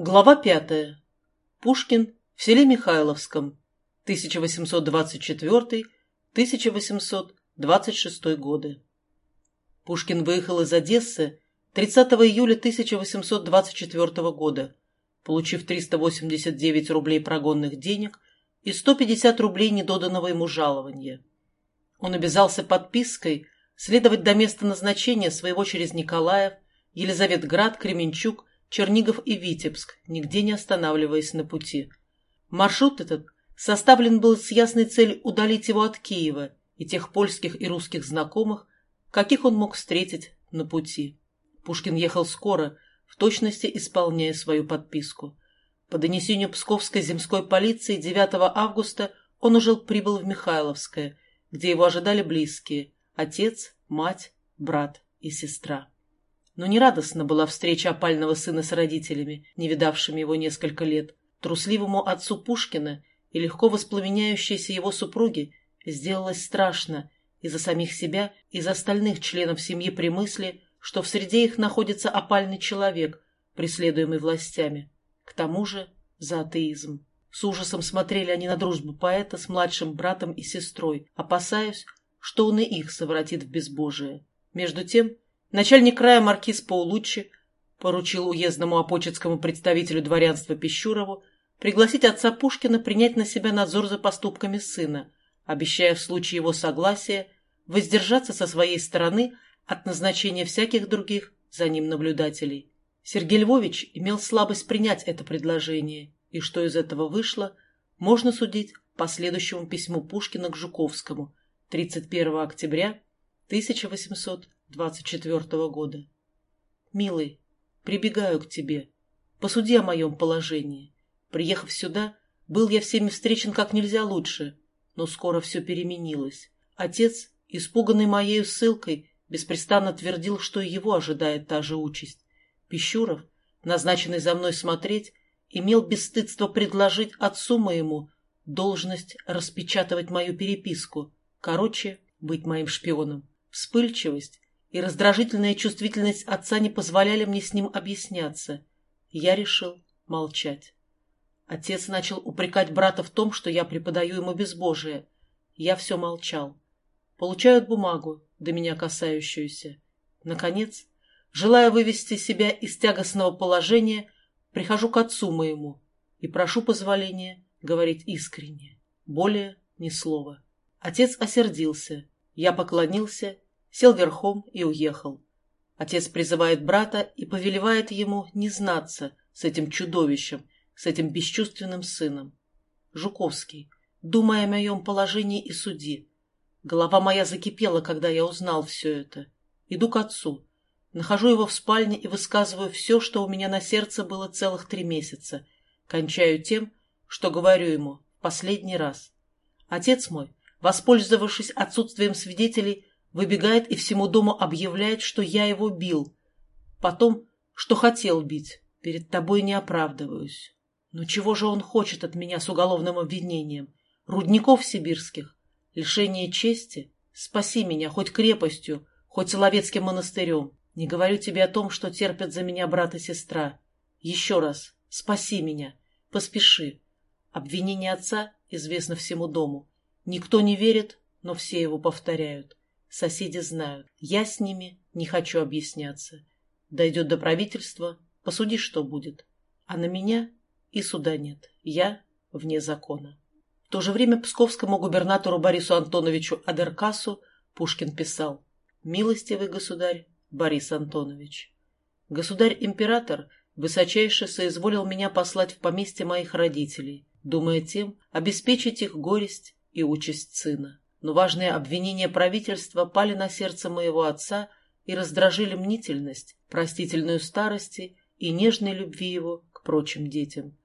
Глава пятая. Пушкин в селе Михайловском. 1824-1826 годы. Пушкин выехал из Одессы 30 июля 1824 года, получив 389 рублей прогонных денег и 150 рублей недоданного ему жалования. Он обязался подпиской следовать до места назначения своего через Николаев, Елизаветград, Кременчуг, Чернигов и Витебск, нигде не останавливаясь на пути. Маршрут этот составлен был с ясной целью удалить его от Киева и тех польских и русских знакомых, каких он мог встретить на пути. Пушкин ехал скоро, в точности исполняя свою подписку. По донесению Псковской земской полиции 9 августа он уже прибыл в Михайловское, где его ожидали близкие – отец, мать, брат и сестра. Но нерадостна была встреча опального сына с родителями, не видавшими его несколько лет. Трусливому отцу Пушкина и легко воспламеняющейся его супруге сделалось страшно и за самих себя, и за остальных членов семьи при мысли, что в среде их находится опальный человек, преследуемый властями. К тому же за атеизм. С ужасом смотрели они на дружбу поэта с младшим братом и сестрой, опасаясь, что он и их совратит в безбожие. Между тем Начальник края маркиз Паулуччи поручил уездному опочетскому представителю дворянства Пищурову пригласить отца Пушкина принять на себя надзор за поступками сына, обещая в случае его согласия воздержаться со своей стороны от назначения всяких других за ним наблюдателей. Сергей Львович имел слабость принять это предложение, и что из этого вышло, можно судить по следующему письму Пушкина к Жуковскому 31 октября 1800 24 года. Милый, прибегаю к тебе. Посуди о моем положении. Приехав сюда, был я всеми встречен как нельзя лучше, но скоро все переменилось. Отец, испуганный моею ссылкой, беспрестанно твердил, что и его ожидает та же участь. Пищуров, назначенный за мной смотреть, имел бесстыдство предложить отцу моему должность распечатывать мою переписку, короче, быть моим шпионом. Вспыльчивость и раздражительная чувствительность отца не позволяли мне с ним объясняться. Я решил молчать. Отец начал упрекать брата в том, что я преподаю ему безбожие. Я все молчал. Получают бумагу, до меня касающуюся. Наконец, желая вывести себя из тягостного положения, прихожу к отцу моему и прошу позволения говорить искренне. Более ни слова. Отец осердился. Я поклонился сел верхом и уехал. Отец призывает брата и повелевает ему не знаться с этим чудовищем, с этим бесчувственным сыном. Жуковский, думая о моем положении и суди. Голова моя закипела, когда я узнал все это. Иду к отцу. Нахожу его в спальне и высказываю все, что у меня на сердце было целых три месяца. Кончаю тем, что говорю ему последний раз. Отец мой, воспользовавшись отсутствием свидетелей, Выбегает и всему дому объявляет, что я его бил. Потом, что хотел бить. Перед тобой не оправдываюсь. Но чего же он хочет от меня с уголовным обвинением? Рудников сибирских? Лишение чести? Спаси меня хоть крепостью, хоть Соловецким монастырем. Не говорю тебе о том, что терпят за меня брат и сестра. Еще раз, спаси меня, поспеши. Обвинение отца известно всему дому. Никто не верит, но все его повторяют. Соседи знают. Я с ними не хочу объясняться. Дойдет до правительства, посуди, что будет. А на меня и суда нет. Я вне закона. В то же время псковскому губернатору Борису Антоновичу Адеркасу Пушкин писал «Милостивый государь Борис Антонович, государь-император высочайше соизволил меня послать в поместье моих родителей, думая тем обеспечить их горесть и участь сына но важные обвинения правительства пали на сердце моего отца и раздражили мнительность, простительную старости и нежной любви его к прочим детям.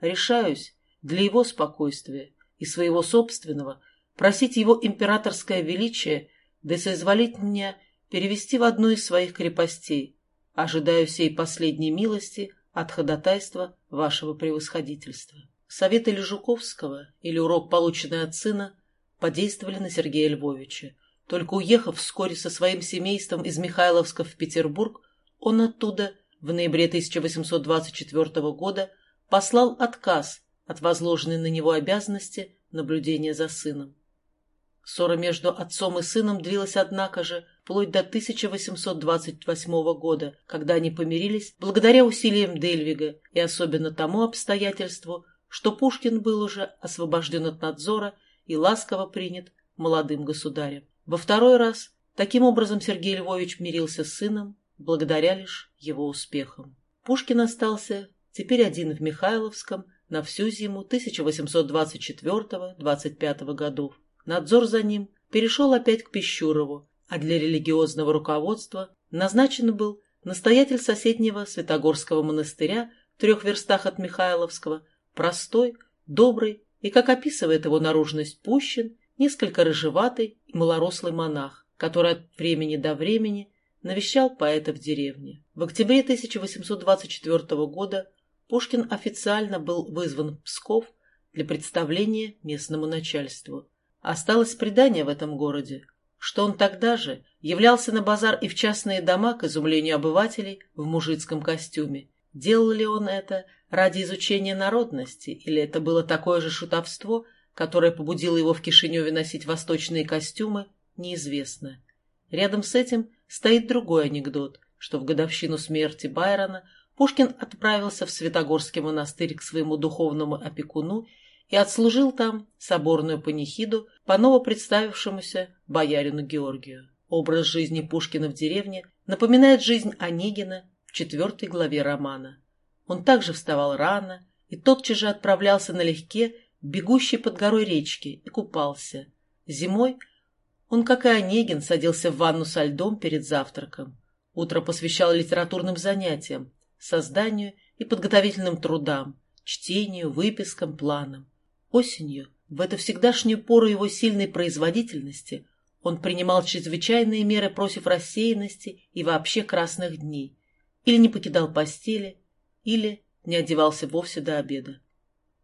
Решаюсь для его спокойствия и своего собственного просить его императорское величие да соизволить меня перевести в одну из своих крепостей. Ожидаю всей последней милости от ходатайства вашего превосходительства. Совет или Жуковского, или урок, полученный от сына, подействовали на Сергея Львовича. Только уехав вскоре со своим семейством из Михайловска в Петербург, он оттуда в ноябре 1824 года послал отказ от возложенной на него обязанности наблюдения за сыном. Ссора между отцом и сыном длилась, однако же, вплоть до 1828 года, когда они помирились благодаря усилиям Дельвига и особенно тому обстоятельству, что Пушкин был уже освобожден от надзора и ласково принят молодым государем. Во второй раз таким образом Сергей Львович мирился с сыном благодаря лишь его успехам. Пушкин остался теперь один в Михайловском на всю зиму 1824-25 годов. Надзор за ним перешел опять к Пещурову, а для религиозного руководства назначен был настоятель соседнего Святогорского монастыря в трех верстах от Михайловского, простой, добрый и, как описывает его наружность Пущин, несколько рыжеватый и малорослый монах, который от времени до времени навещал поэта в деревне. В октябре 1824 года Пушкин официально был вызван в Псков для представления местному начальству. Осталось предание в этом городе, что он тогда же являлся на базар и в частные дома к изумлению обывателей в мужицком костюме. Делал ли он это ради изучения народности, или это было такое же шутовство, которое побудило его в Кишиневе носить восточные костюмы, неизвестно. Рядом с этим стоит другой анекдот, что в годовщину смерти Байрона Пушкин отправился в Святогорский монастырь к своему духовному опекуну и отслужил там соборную панихиду по новопредставившемуся боярину Георгию. Образ жизни Пушкина в деревне напоминает жизнь Онегина в четвертой главе романа. Он также вставал рано и тотчас же отправлялся налегке, бегущей под горой речки, и купался. Зимой он, как и Онегин, садился в ванну со льдом перед завтраком. Утро посвящал литературным занятиям, созданию и подготовительным трудам, чтению, выпискам, планам. Осенью, в эту всегдашнюю пору его сильной производительности, он принимал чрезвычайные меры против рассеянности и вообще красных дней, или не покидал постели, или не одевался вовсе до обеда.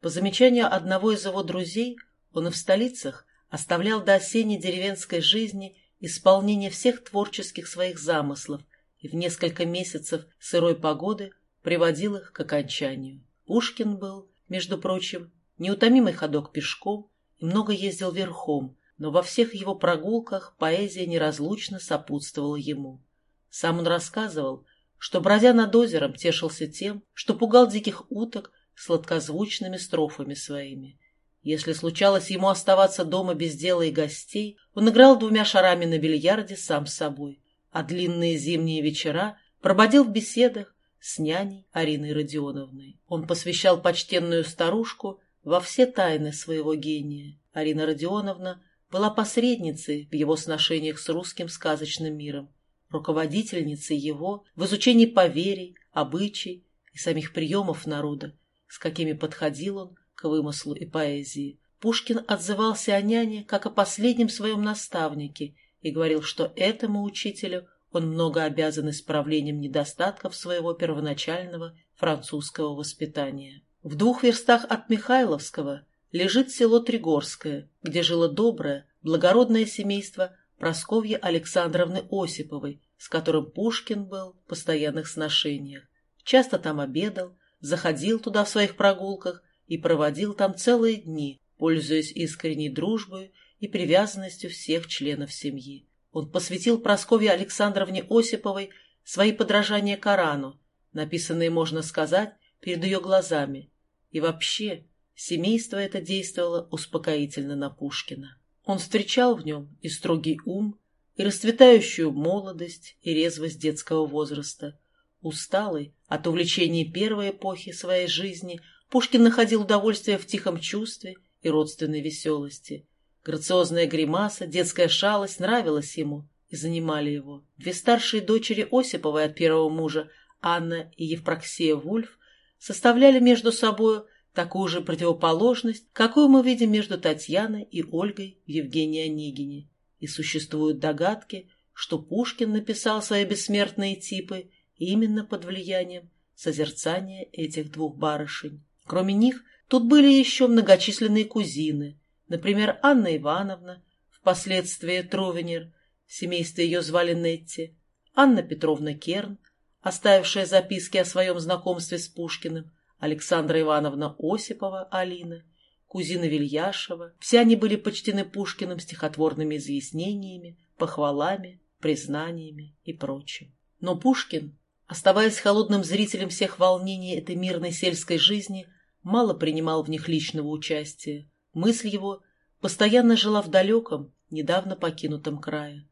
По замечанию одного из его друзей, он и в столицах оставлял до осенней деревенской жизни исполнение всех творческих своих замыслов и в несколько месяцев сырой погоды приводил их к окончанию. Пушкин был, между прочим, неутомимый ходок пешком и много ездил верхом, но во всех его прогулках поэзия неразлучно сопутствовала ему. Сам он рассказывал, что, бродя над озером, тешился тем, что пугал диких уток сладкозвучными строфами своими. Если случалось ему оставаться дома без дела и гостей, он играл двумя шарами на бильярде сам с собой, а длинные зимние вечера прободил в беседах с няней Ариной Родионовной. Он посвящал почтенную старушку во все тайны своего гения. Арина Родионовна была посредницей в его сношениях с русским сказочным миром, руководительницей его в изучении поверий, обычай и самих приемов народа, с какими подходил он к вымыслу и поэзии. Пушкин отзывался о няне как о последнем своем наставнике и говорил, что этому учителю он много обязан исправлением недостатков своего первоначального французского воспитания. В двух верстах от Михайловского лежит село Тригорское, где жило доброе, благородное семейство Просковьи Александровны Осиповой, с которым Пушкин был в постоянных сношениях. Часто там обедал, заходил туда в своих прогулках и проводил там целые дни, пользуясь искренней дружбой и привязанностью всех членов семьи. Он посвятил Прасковье Александровне Осиповой свои подражания Корану, написанные, можно сказать, перед ее глазами. И вообще, семейство это действовало успокоительно на Пушкина. Он встречал в нем и строгий ум, и расцветающую молодость, и резвость детского возраста. Усталый от увлечений первой эпохи своей жизни, Пушкин находил удовольствие в тихом чувстве и родственной веселости. Грациозная гримаса, детская шалость нравилась ему и занимали его. Две старшие дочери Осиповой от первого мужа, Анна и Евпроксия Вульф, составляли между собою такую же противоположность, какую мы видим между Татьяной и Ольгой в Евгении Онегине. И существуют догадки, что Пушкин написал свои бессмертные типы именно под влиянием созерцания этих двух барышень. Кроме них, тут были еще многочисленные кузины, например, Анна Ивановна, впоследствии Тровенер, семейство ее звали Нетти, Анна Петровна Керн, оставившая записки о своем знакомстве с Пушкиным, Александра Ивановна Осипова, Алина, кузина Вильяшева. Все они были почтены Пушкиным стихотворными изъяснениями, похвалами, признаниями и прочим. Но Пушкин, оставаясь холодным зрителем всех волнений этой мирной сельской жизни, мало принимал в них личного участия. Мысль его постоянно жила в далеком, недавно покинутом крае.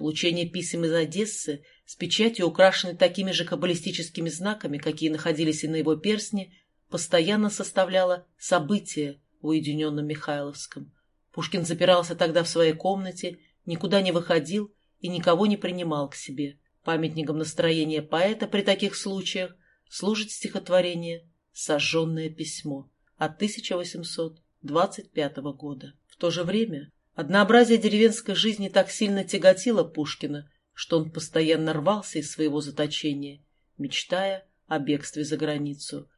Получение писем из Одессы с печатью, украшенной такими же каббалистическими знаками, какие находились и на его перстне, постоянно составляло событие в уединенном Михайловском. Пушкин запирался тогда в своей комнате, никуда не выходил и никого не принимал к себе. Памятником настроения поэта при таких случаях служит стихотворение «Сожженное письмо» от 1825 года. В то же время однообразие деревенской жизни так сильно тяготило Пушкина, что он постоянно рвался из своего заточения, мечтая о бегстве за границу.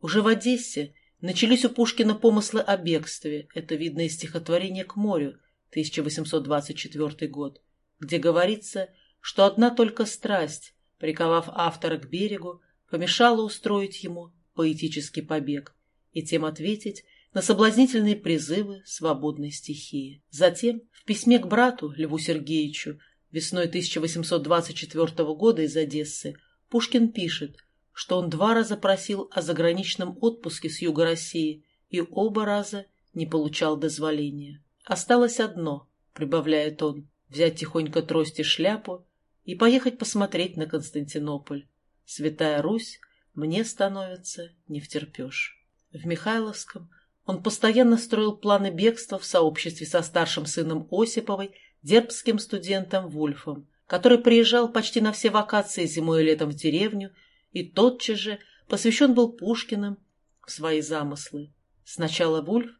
Уже в Одессе начались у Пушкина помыслы о бегстве, это видно из стихотворения «К морю» 1824 год, где говорится, что одна только страсть, приковав автора к берегу, помешала устроить ему поэтический побег и тем ответить на соблазнительные призывы свободной стихии. Затем в письме к брату Льву Сергеевичу весной 1824 года из Одессы Пушкин пишет, что он два раза просил о заграничном отпуске с юга России и оба раза не получал дозволения. Осталось одно, прибавляет он, взять тихонько трость и шляпу и поехать посмотреть на Константинополь. Святая Русь мне становится не втерпешь. В Михайловском он постоянно строил планы бегства в сообществе со старшим сыном Осиповой, дербским студентом Вульфом, который приезжал почти на все вакации зимой и летом в деревню и тотчас же посвящен был Пушкиным в свои замыслы. Сначала Вульф,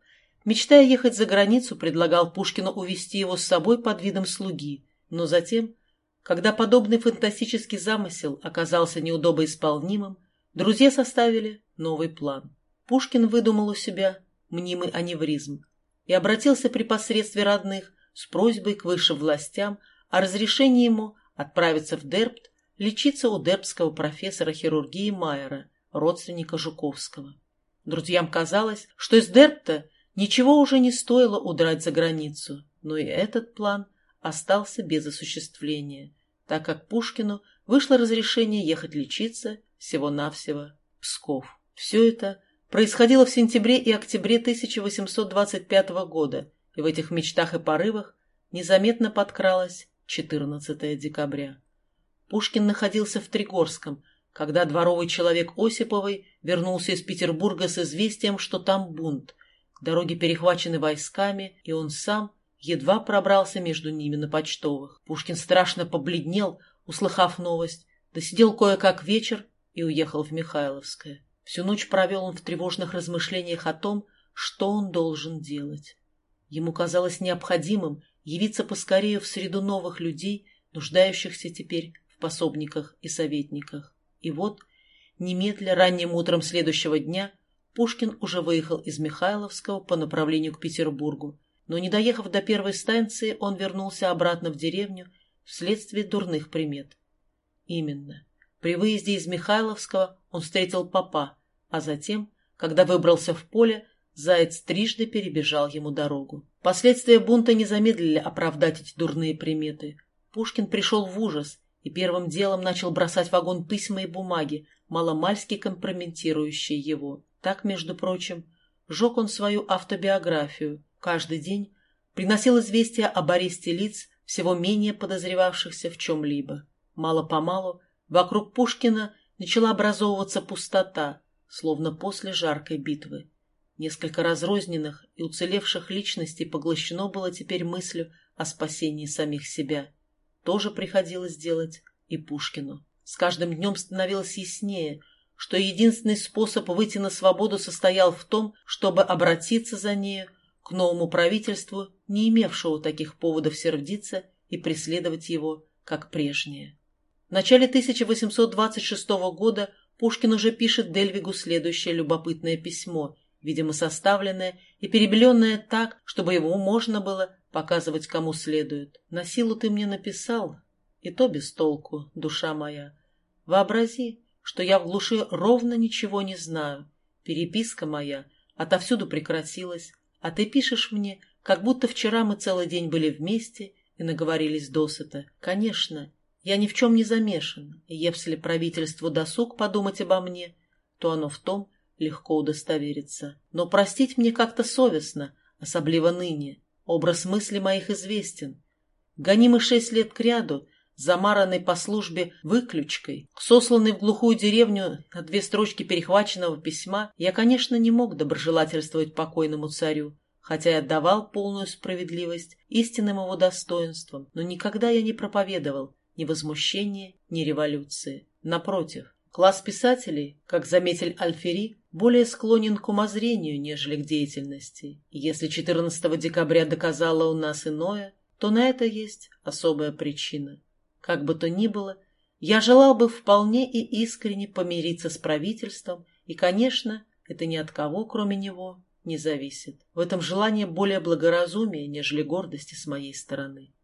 мечтая ехать за границу, предлагал Пушкину увезти его с собой под видом слуги, но затем, когда подобный фантастический замысел оказался неудобоисполнимым, друзья составили новый план. Пушкин выдумал у себя мнимый аневризм и обратился при посредстве родных с просьбой к высшим властям о разрешении ему отправиться в Дербт лечиться у дербского профессора хирургии Майера, родственника Жуковского. Друзьям казалось, что из Дербта ничего уже не стоило удрать за границу, но и этот план остался без осуществления, так как Пушкину вышло разрешение ехать лечиться всего-навсего в Псков. Все это происходило в сентябре и октябре 1825 года, и в этих мечтах и порывах незаметно подкралось 14 декабря. Пушкин находился в Тригорском, когда дворовый человек Осиповой вернулся из Петербурга с известием, что там бунт. Дороги перехвачены войсками, и он сам едва пробрался между ними на почтовых. Пушкин страшно побледнел, услыхав новость, досидел кое-как вечер и уехал в Михайловское. Всю ночь провел он в тревожных размышлениях о том, что он должен делать. Ему казалось необходимым явиться поскорее в среду новых людей, нуждающихся теперь в пособниках и советниках. И вот, немедля ранним утром следующего дня, Пушкин уже выехал из Михайловского по направлению к Петербургу, но, не доехав до первой станции, он вернулся обратно в деревню вследствие дурных примет. Именно. При выезде из Михайловского он встретил папа, а затем, когда выбрался в поле, заяц трижды перебежал ему дорогу. Последствия бунта не замедлили оправдать эти дурные приметы. Пушкин пришел в ужас и первым делом начал бросать в огонь письма и бумаги, маломальски компрометирующие его. Так, между прочим, жег он свою автобиографию. Каждый день приносил известия об аресте лиц, всего менее подозревавшихся в чем-либо. Мало-помалу Вокруг Пушкина начала образовываться пустота, словно после жаркой битвы. Несколько разрозненных и уцелевших личностей поглощено было теперь мыслью о спасении самих себя. Тоже приходилось делать и Пушкину. С каждым днем становилось яснее, что единственный способ выйти на свободу состоял в том, чтобы обратиться за нею к новому правительству, не имевшему таких поводов сердиться и преследовать его, как прежнее. В начале 1826 года Пушкин уже пишет Дельвигу следующее любопытное письмо, видимо составленное и перебеленное так, чтобы его можно было показывать кому следует. «На силу ты мне написал, и то без толку, душа моя. Вообрази, что я в глуши ровно ничего не знаю. Переписка моя отовсюду прекратилась, а ты пишешь мне, как будто вчера мы целый день были вместе и наговорились досыта. Конечно, я ни в чем не замешан, и если правительству досуг подумать обо мне, то оно в том легко удостовериться. Но простить мне как-то совестно, особливо ныне. Образ мысли моих известен. Гонимый шесть лет кряду, замаранный по службе выключкой, сосланный в глухую деревню на две строчки перехваченного письма, я, конечно, не мог доброжелательствовать покойному царю, хотя и отдавал полную справедливость истинным его достоинствам, но никогда я не проповедовал ни возмущения, ни революции. Напротив, класс писателей, как заметил Альфери, более склонен к умозрению, нежели к деятельности. И если 14 декабря доказало у нас иное, то на это есть особая причина. Как бы то ни было, я желал бы вполне и искренне помириться с правительством, и, конечно, это ни от кого, кроме него, не зависит. В этом желании более благоразумия, нежели гордости с моей стороны.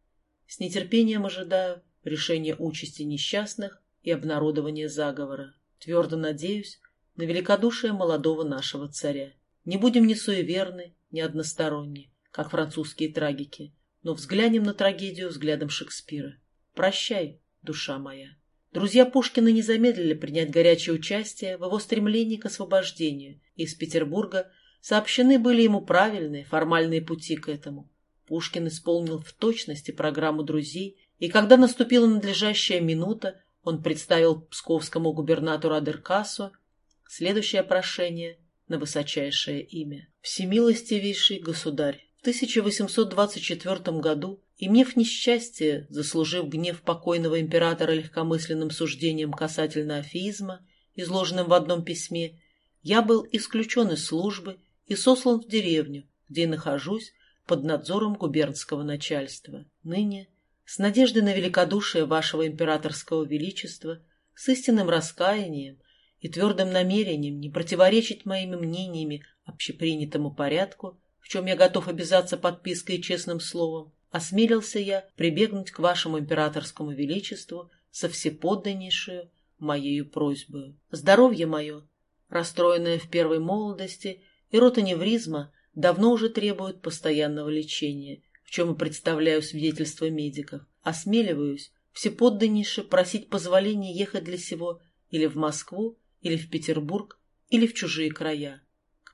С нетерпением ожидаю решения участи несчастных и обнародования заговора. Твердо надеюсь на великодушие молодого нашего царя. Не будем ни суеверны, ни односторонни, как французские трагики, но взглянем на трагедию взглядом Шекспира. Прощай, душа моя. Друзья Пушкина не замедлили принять горячее участие в его стремлении к освобождению, и из Петербурга сообщены были ему правильные, формальные пути к этому. Пушкин исполнил в точности программу друзей, и когда наступила надлежащая минута, он представил псковскому губернатору Адеркасу следующее прошение на высочайшее имя. «Всемилостивейший государь, в 1824 году, имев несчастье, заслужив гнев покойного императора легкомысленным суждением касательно афеизма, изложенным в одном письме, я был исключен из службы и сослан в деревню, где нахожусь под надзором губернского начальства. Ныне, с надеждой на великодушие вашего императорского величества, с истинным раскаянием и твердым намерением не противоречить моими мнениями общепринятому порядку, в чем я готов обязаться подпиской и честным словом, осмелился я прибегнуть к вашему императорскому величеству со всеподданнейшую моею просьбою. Здоровье мое, расстроенное в первой молодости, и ротоневризма давно уже требуют постоянного лечения, в чем и представляю свидетельство медиков. Осмеливаюсь всеподданнейше просить позволения ехать для сего или в Москву, или в Петербург, или в чужие края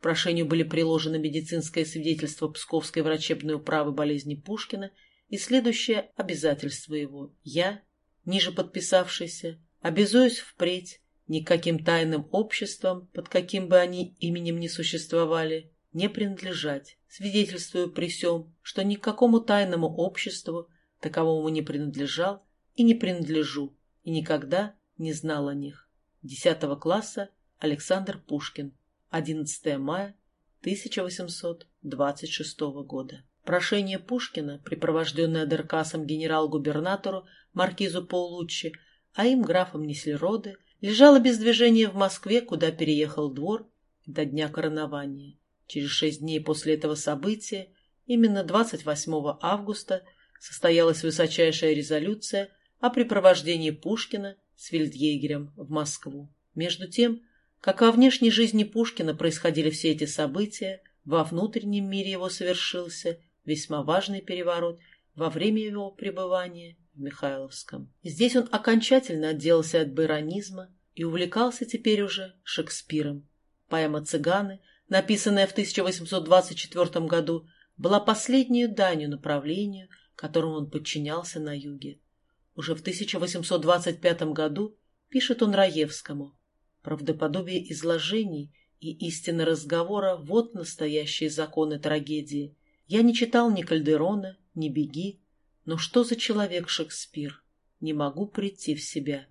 прошению были приложены медицинское свидетельство Псковской врачебной управы болезни Пушкина и следующее обязательство его. Я, ниже подписавшийся, обязуюсь впредь никаким тайным обществам, под каким бы они именем ни существовали, не принадлежать. Свидетельствую при сём, что ни к какому тайному обществу таковому не принадлежал и не принадлежу, и никогда не знал о них. Десятого класса Александр Пушкин 11 мая 1826 года. Прошение Пушкина, припровожденное Деркасом генерал-губернатору маркизу Паулуччи, а им графом Неслероды, лежало без движения в Москве, куда переехал двор до дня коронования. Через шесть дней после этого события, именно 28 августа, состоялась высочайшая резолюция о припровождении Пушкина с фельдъегерем в Москву. Между тем, как во внешней жизни Пушкина происходили все эти события, во внутреннем мире его совершился весьма важный переворот во время его пребывания в Михайловском. Здесь он окончательно отделался от байронизма и увлекался теперь уже Шекспиром. Поэма «Цыганы», написанная в 1824 году, была последней данью направлению, которому он подчинялся на юге. Уже в 1825 году пишет он Раевскому Правдоподобие изложений и истина разговора — вот настоящие законы трагедии. Я не читал ни Кальдерона, ни Беги, но что за человек Шекспир? Не могу прийти в себя.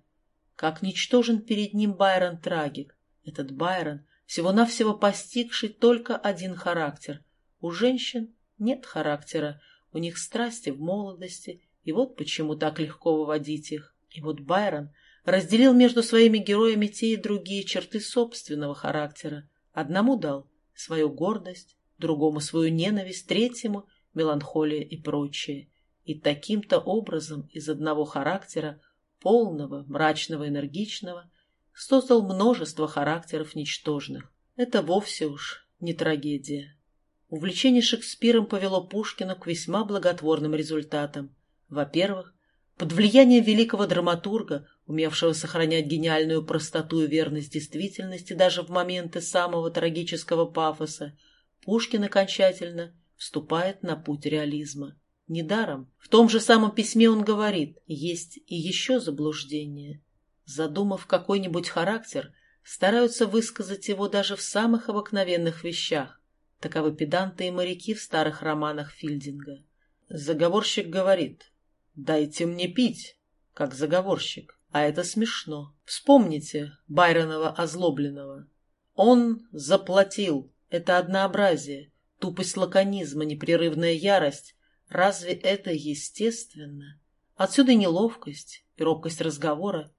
Как ничтожен перед ним Байрон трагик. Этот Байрон, всего-навсего постигший только один характер. У женщин нет характера, у них страсти в молодости, и вот почему так легко выводить их. И вот Байрон — разделил между своими героями те и другие черты собственного характера. Одному дал свою гордость, другому свою ненависть, третьему — меланхолия и прочее. И таким-то образом из одного характера полного, мрачного, энергичного, создал множество характеров ничтожных. Это вовсе уж не трагедия. Увлечение Шекспиром повело Пушкина к весьма благотворным результатам. Во-первых, под влиянием великого драматурга, умевшего сохранять гениальную простоту и верность действительности даже в моменты самого трагического пафоса, Пушкин окончательно вступает на путь реализма. Недаром. В том же самом письме он говорит, есть и еще заблуждение. Задумав какой-нибудь характер, стараются высказать его даже в самых обыкновенных вещах. Таковы педанты и моряки в старых романах Филдинга. Заговорщик говорит, «Дайте мне пить», как заговорщик. А это смешно. Вспомните Байронова озлобленного. Он заплатил. Это однообразие, тупость лаконизма, непрерывная ярость. Разве это естественно? Отсюда неловкость и робкость разговора.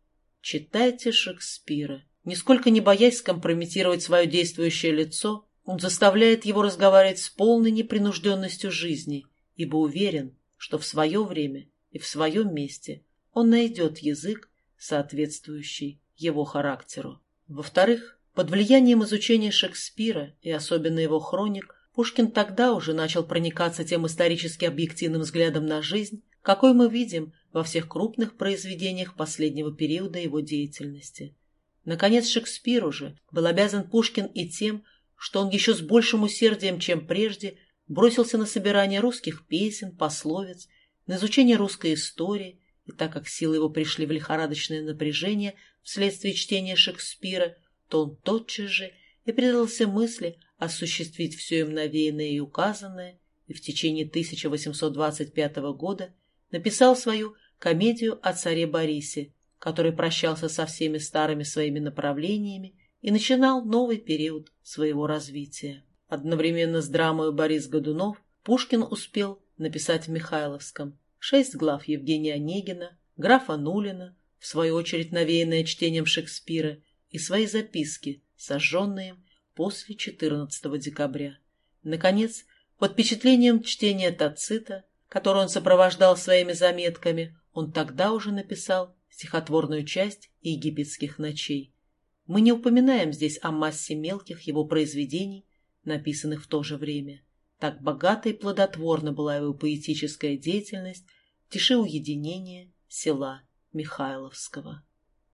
Читайте Шекспира. Нисколько не боясь скомпрометировать свое действующее лицо, он заставляет его разговаривать с полной непринужденностью жизни, ибо уверен, что в свое время и в своем месте он найдет язык, соответствующий его характеру. Во-вторых, под влиянием изучения Шекспира и особенно его хроник, Пушкин тогда уже начал проникаться тем исторически объективным взглядом на жизнь, какой мы видим во всех крупных произведениях последнего периода его деятельности. Наконец, Шекспир уже был обязан Пушкин и тем, что он еще с большим усердием, чем прежде, бросился на собирание русских песен, пословиц, на изучение русской истории, и так как силы его пришли в лихорадочное напряжение вследствие чтения Шекспира, то он тотчас же и предался мысли осуществить все им навеянное и указанное, и в течение 1825 года написал свою комедию о царе Борисе, который прощался со всеми старыми своими направлениями и начинал новый период своего развития. Одновременно с драмой Борис Годунов Пушкин успел написать в Михайловском шесть глав Евгения Онегина, графа Нулина, в свою очередь навеянное чтением Шекспира, и свои записки, сожженные после 14 декабря. Наконец, под впечатлением чтения Тацита, который он сопровождал своими заметками, он тогда уже написал стихотворную часть египетских ночей. Мы не упоминаем здесь о массе мелких его произведений, написанных в то же время. Так богата и плодотворна была его поэтическая деятельность тиши уединения села Михайловского.